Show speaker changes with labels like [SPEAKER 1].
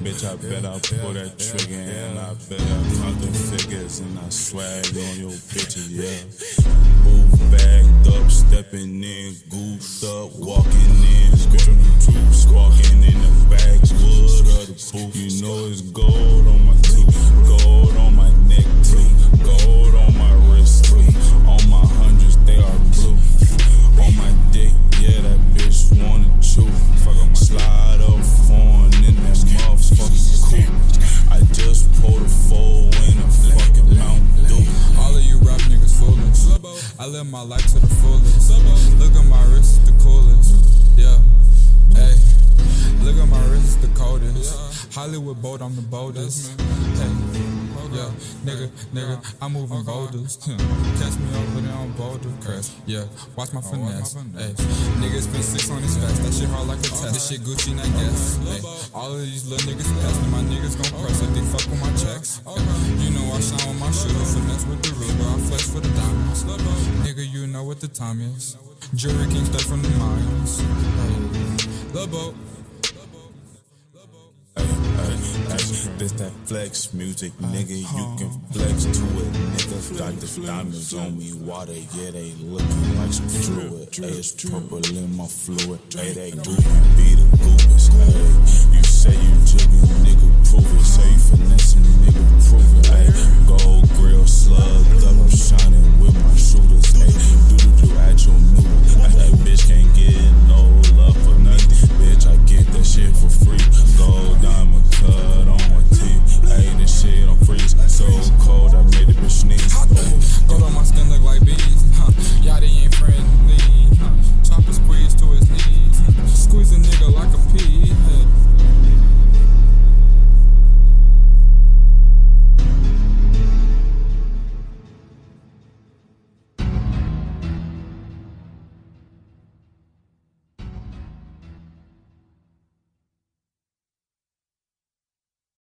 [SPEAKER 1] Bitch, I bet I pull that trigger and I bet I count the figures and I swag on your bitches, yeah. Move backed up, stepping in, goose. I
[SPEAKER 2] live my life to the fullest. Look at my wrist, the coolest. Yeah, hey. Look at my wrist, the coldest. Hollywood boat, I'm the boldest. Hey, yeah, nigga, nigga, I'm moving boulders. Catch me over there on Boulder Crest. Yeah, watch my finesse. Hey, niggas spend six on his fast. That shit hard like a test. This shit Gucci, not guess. Hey, all of these little niggas pass me. My niggas gon' press it. They fuck with my checks. You know I shine with my shooter. Finesse with the Ruger. What the time is. Jury King straight from the Mayans. Hey, boat.
[SPEAKER 1] Ay, ay, ay, this that flex music, uh, nigga. You can flex to it, nigga. Got the diamonds on me, water, yeah, they looking like some fluid. Ay, it's purple in my fluid. Ay, they groupie be the goofies. Ay, you say you jigging, nigga,